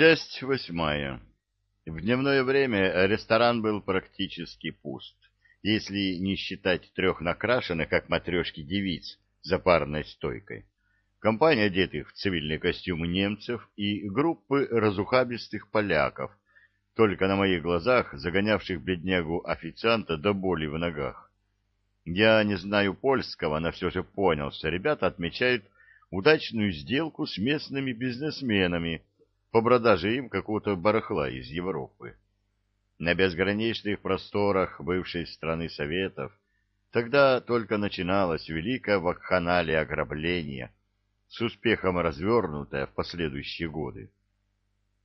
Часть восьмая. В дневное время ресторан был практически пуст, если не считать трех накрашенных, как матрешки девиц, за парной стойкой. Компания одетых в цивильные костюмы немцев и группы разухабистых поляков, только на моих глазах загонявших беднягу-официанта до боли в ногах. Я не знаю польского, но все же понял, что ребята отмечают удачную сделку с местными бизнесменами по продаже им какого-то барахла из Европы. На безграничных просторах бывшей страны Советов тогда только начиналась великая вакханалия ограбления, с успехом развернутая в последующие годы.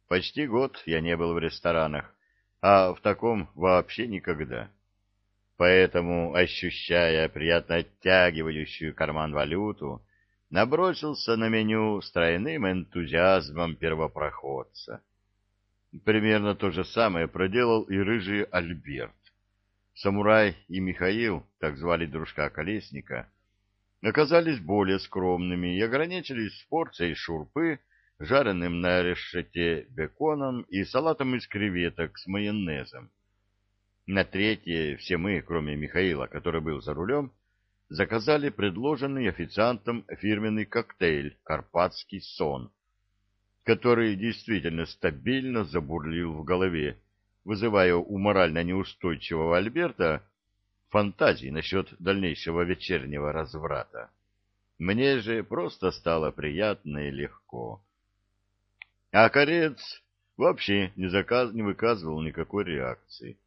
Почти год я не был в ресторанах, а в таком вообще никогда. Поэтому, ощущая приятно оттягивающую карман валюту, набросился на меню с тройным энтузиазмом первопроходца. Примерно то же самое проделал и рыжий Альберт. Самурай и Михаил, так звали дружка Колесника, оказались более скромными и ограничились порцией шурпы, жареным на решете беконом и салатом из креветок с майонезом. На третье все мы, кроме Михаила, который был за рулем, заказали предложенный официантом фирменный коктейль «Карпатский сон», который действительно стабильно забурлил в голове, вызывая у морально неустойчивого Альберта фантазии насчет дальнейшего вечернего разврата. Мне же просто стало приятно и легко. А корец вообще не, заказ, не выказывал никакой реакции.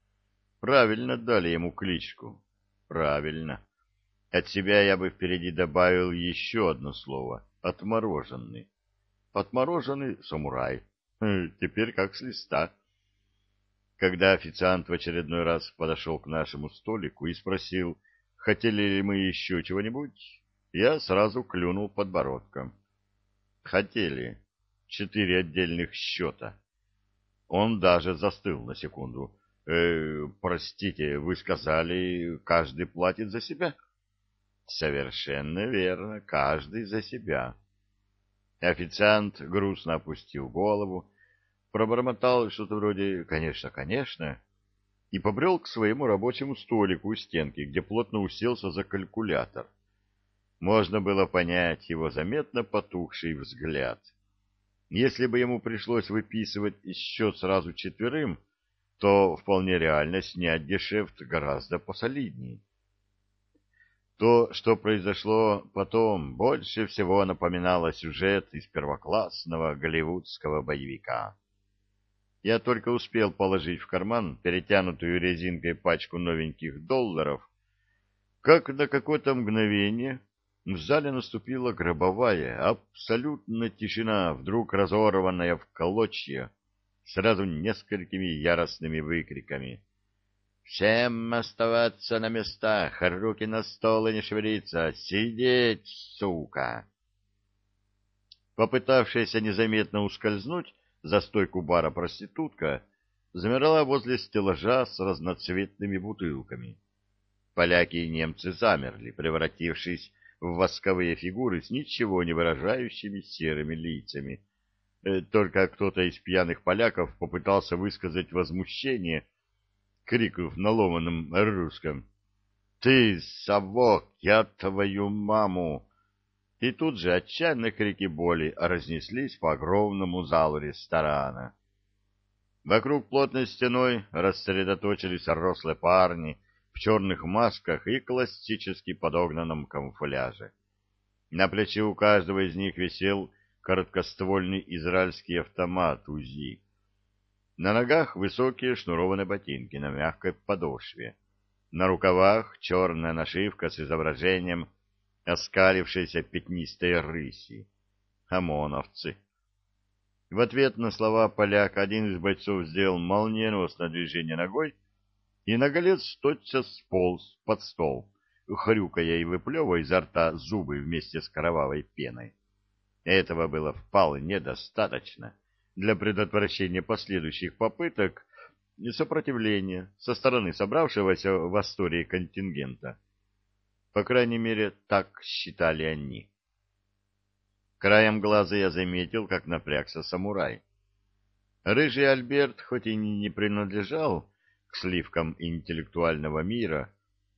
Правильно дали ему кличку. Правильно. От себя я бы впереди добавил еще одно слово — отмороженный. Отмороженный самурай. Хм, теперь как с листа. Когда официант в очередной раз подошел к нашему столику и спросил, хотели ли мы еще чего-нибудь, я сразу клюнул подбородком. Хотели четыре отдельных счета. Он даже застыл на секунду. «Э, «Простите, вы сказали, каждый платит за себя?» «Совершенно верно, каждый за себя». Официант грустно опустил голову, пробормотал что-то вроде «конечно, конечно» и побрел к своему рабочему столику у стенки, где плотно уселся за калькулятор. Можно было понять его заметно потухший взгляд — если бы ему пришлось выписывать счет сразу четверым, то вполне реально снять дешевт гораздо посолиднее. То, что произошло потом, больше всего напоминало сюжет из первоклассного голливудского боевика. Я только успел положить в карман перетянутую резинкой пачку новеньких долларов, как на какое-то мгновение в зале наступила гробовая, абсолютно тишина, вдруг разорванная в клочья, сразу несколькими яростными выкриками. «Всем оставаться на местах, руки на стол и не шевелиться! Сидеть, сука!» Попытавшаяся незаметно ускользнуть за стойку бара проститутка замерла возле стеллажа с разноцветными бутылками. Поляки и немцы замерли, превратившись в восковые фигуры с ничего не выражающими серыми лицами. Э, только кто-то из пьяных поляков попытался высказать возмущение, крикнув на ломаном русском «Ты, совок, я твою маму!» И тут же отчаянные крики боли разнеслись по огромному залу ресторана. Вокруг плотной стеной рассредоточились рослые парни в черных масках и классически подогнанном камуфляже. На плече у каждого из них висел короткоствольный израильский автомат УЗИ. На ногах высокие шнурованные ботинки на мягкой подошве. На рукавах черная нашивка с изображением оскалившейся пятнистой рыси. ОМОНовцы. В ответ на слова поляка один из бойцов сделал молниеносное движение ногой, и наголец тотчас сполз под стол, хрюкая и выплевывая изо рта зубы вместе с кровавой пеной. Этого было вполне достаточно для предотвращения последующих попыток сопротивления со стороны собравшегося в Астории контингента. По крайней мере, так считали они. Краем глаза я заметил, как напрягся самурай. Рыжий Альберт хоть и не принадлежал к сливкам интеллектуального мира,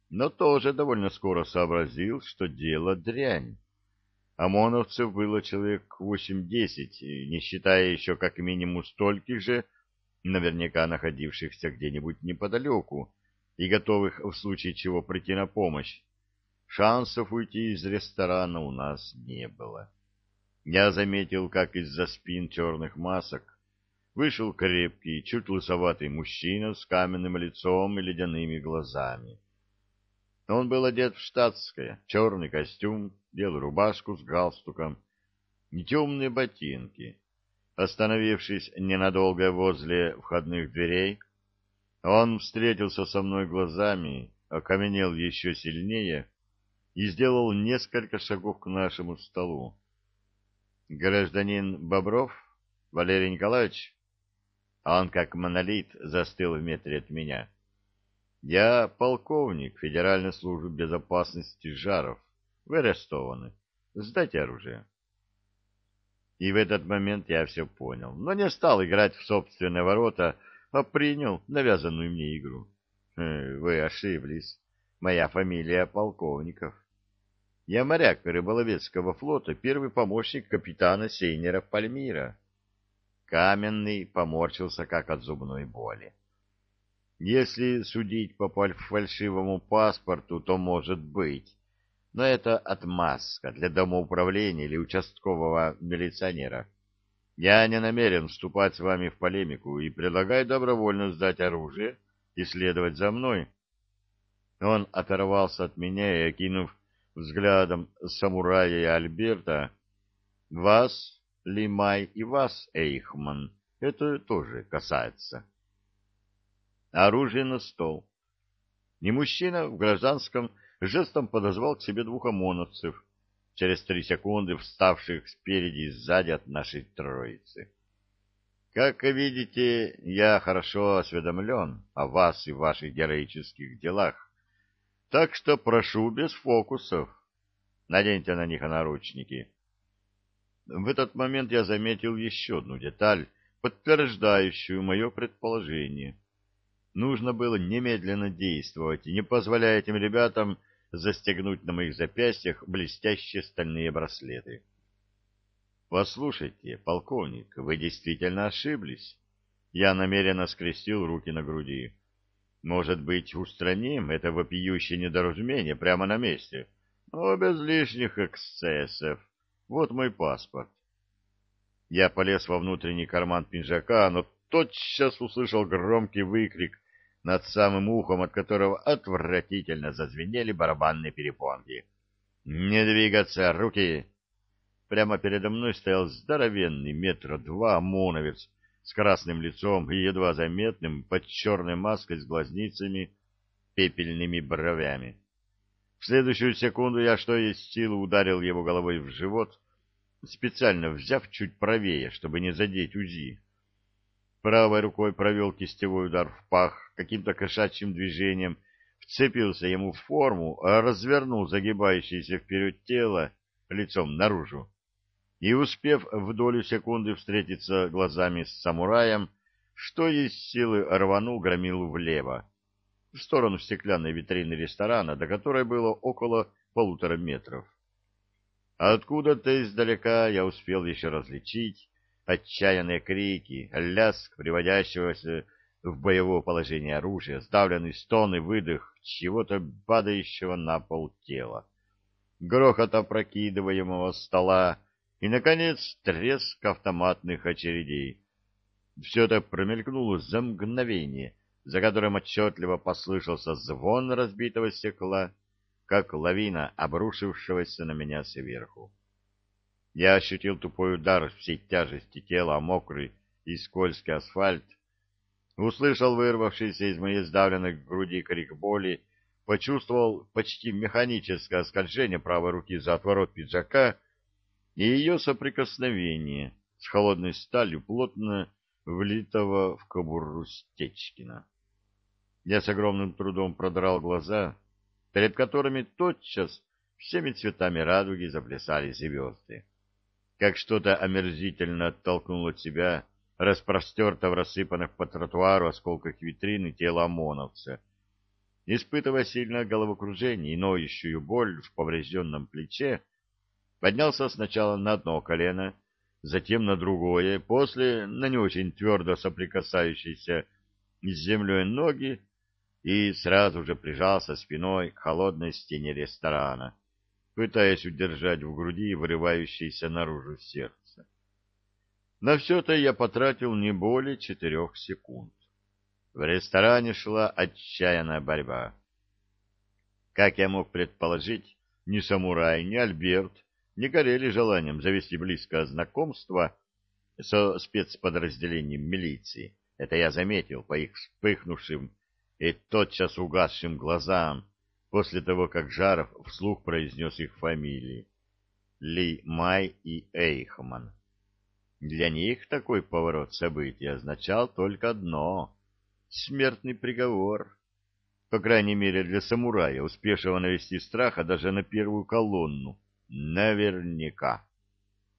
но тоже довольно скоро сообразил, что дело дрянь. ОМОНовцев было человек восемь-десять, не считая еще как минимум стольких же, наверняка находившихся где-нибудь неподалеку и готовых в случае чего прийти на помощь. Шансов уйти из ресторана у нас не было. Я заметил, как из-за спин черных масок вышел крепкий, чуть лысоватый мужчина с каменным лицом и ледяными глазами. Он был одет в штатское, черный костюм, белую рубашку с галстуком и темные ботинки. Остановившись ненадолго возле входных дверей, он встретился со мной глазами, окаменел еще сильнее и сделал несколько шагов к нашему столу. «Гражданин Бобров? Валерий Николаевич?» Он, как монолит, застыл в метре от меня. Я полковник Федеральной службы безопасности Жаров. Вы арестованы. Сдайте оружие. И в этот момент я все понял, но не стал играть в собственные ворота, а принял навязанную мне игру. Э, вы ошиблись. Моя фамилия Полковников. Я моряк рыболовецкого флота, первый помощник капитана Сейнера Пальмира. Каменный поморщился, как от зубной боли. Если судить по фальшивому паспорту, то может быть. Но это отмазка для домоуправления или участкового милиционера. Я не намерен вступать с вами в полемику и предлагаю добровольно сдать оружие и следовать за мной. Он оторвался от меня и, окинув взглядом самурая и Альберта, «Вас, Лимай, и вас, Эйхман, это тоже касается» оружие на стол. И мужчина в гражданском жестом подозвал к себе двух ОМОНовцев, через три секунды вставших спереди и сзади от нашей троицы. Как видите, я хорошо осведомлен о вас и ваших героических делах, так что прошу без фокусов. Наденьте на них наручники. В этот момент я заметил еще одну деталь, подтверждающую мое предположение — Нужно было немедленно действовать не позволять этим ребятам застегнуть на моих запястьях блестящие стальные браслеты. «Послушайте, полковник, вы действительно ошиблись». Я намеренно скрестил руки на груди. «Может быть, устраним это вопиющее недоразумение прямо на месте, но без лишних эксцессов. Вот мой паспорт». Я полез во внутренний карман пинжака, но тотчас услышал громкий выкрик над самым ухом, от которого отвратительно зазвенели барабанные перепонки. «Не двигаться! Руки!» Прямо передо мной стоял здоровенный метра два ОМОНовец с красным лицом и едва заметным под черной маской с глазницами пепельными бровями. В следующую секунду я, что есть силы, ударил его головой в живот, специально взяв чуть правее, чтобы не задеть УЗИ. Правой рукой провел кистевой удар в пах, каким-то кошачьим движением вцепился ему в форму, а развернул загибающееся вперед тело лицом наружу. И, успев в долю секунды встретиться глазами с самураем, что есть силы рванул громилу влево, в сторону стеклянной витрины ресторана, до которой было около полутора метров. Откуда-то издалека я успел еще различить отчаянные крики, лязг приводящегося в боевое положение оружия, сдавленный стон и выдох чего-то падающего на пол тела, грохот опрокидываемого стола и, наконец, треск автоматных очередей. Все это промелькнуло за мгновение, за которым отчетливо послышался звон разбитого стекла, как лавина, обрушившегося на меня сверху. Я ощутил тупой удар всей тяжести тела о мокрый и скользкий асфальт, услышал вырвавшийся из моей сдавленной груди крик боли, почувствовал почти механическое скольжение правой руки за отворот пиджака и ее соприкосновение с холодной сталью плотно влитого в кобуру Стечкина. Я с огромным трудом продрал глаза, перед которыми тотчас всеми цветами радуги заплясали звезды как что-то омерзительно оттолкнул от себя распростерто в рассыпанных по тротуару осколках витрины тела ОМОНовца. Испытывая сильное головокружение и ноющую боль в поврежденном плече, поднялся сначала на одно колено, затем на другое, после на не очень твердо соприкасающиеся с землей ноги и сразу же прижался спиной к холодной стене ресторана, пытаясь удержать в груди вырывающееся наружу сердце. На все это я потратил не более четырех секунд. В ресторане шла отчаянная борьба. Как я мог предположить, ни самурай, ни Альберт не горели желанием завести близкое знакомство со спецподразделением милиции. Это я заметил по их вспыхнувшим и тотчас угасшим глазам после того, как Жаров вслух произнес их фамилии. Ли Май и Эйхман. Для них такой поворот событий означал только одно — смертный приговор. По крайней мере, для самурая, успевшего навести страха даже на первую колонну. Наверняка.